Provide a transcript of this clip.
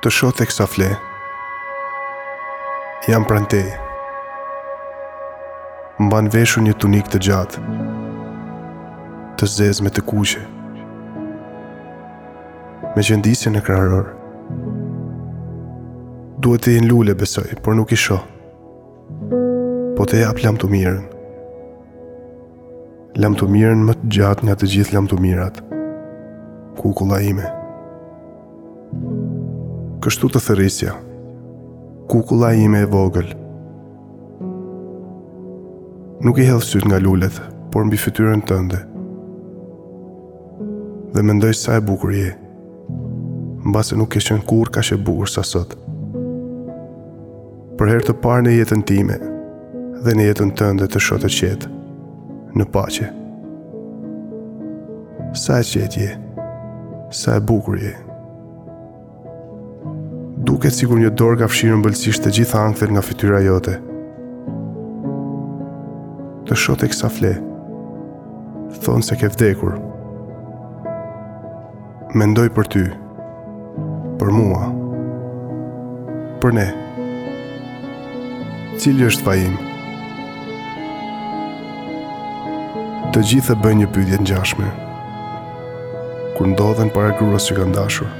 Të shoh teksa fle. Jam pranë teje. Mban veshur një tunikë të gjatë. Të zezë me të kuqe. me qëndisje në kraharor. Duhet të jenë lule, besoj, por nuk i shoh. Po të jap lamtumirën. Lamtumirën më të gjatë nga të gjitha lamtumirat. Kukulla ime. Kështu të thërrisja. Kukulla ime e vogël. Nuk i hedh sytë nga lulet, por mbi fytyrën tënde. Dhe mendoj sa e bukur je. Mbase nuk ke qenë kurrë kaq e bukur sa sot. Për herë të parë në jetën time dhe në jetën tënde të shoh të qetë, në paqe. Sa e qetë je. Sa e bukur je. Duket sikur një dorë ka fshirë ëmbëlsisht të gjitha ankthet nga fytyra jote. Të shoh teksa fle. Thonë se ke vdekur. Mendoj për ty. Për mua. Për ne. Cili është faji im? Të gjithë e bëjnë një pyetje të ngjashme. Kur ndodhen para gruas që kanë dashur.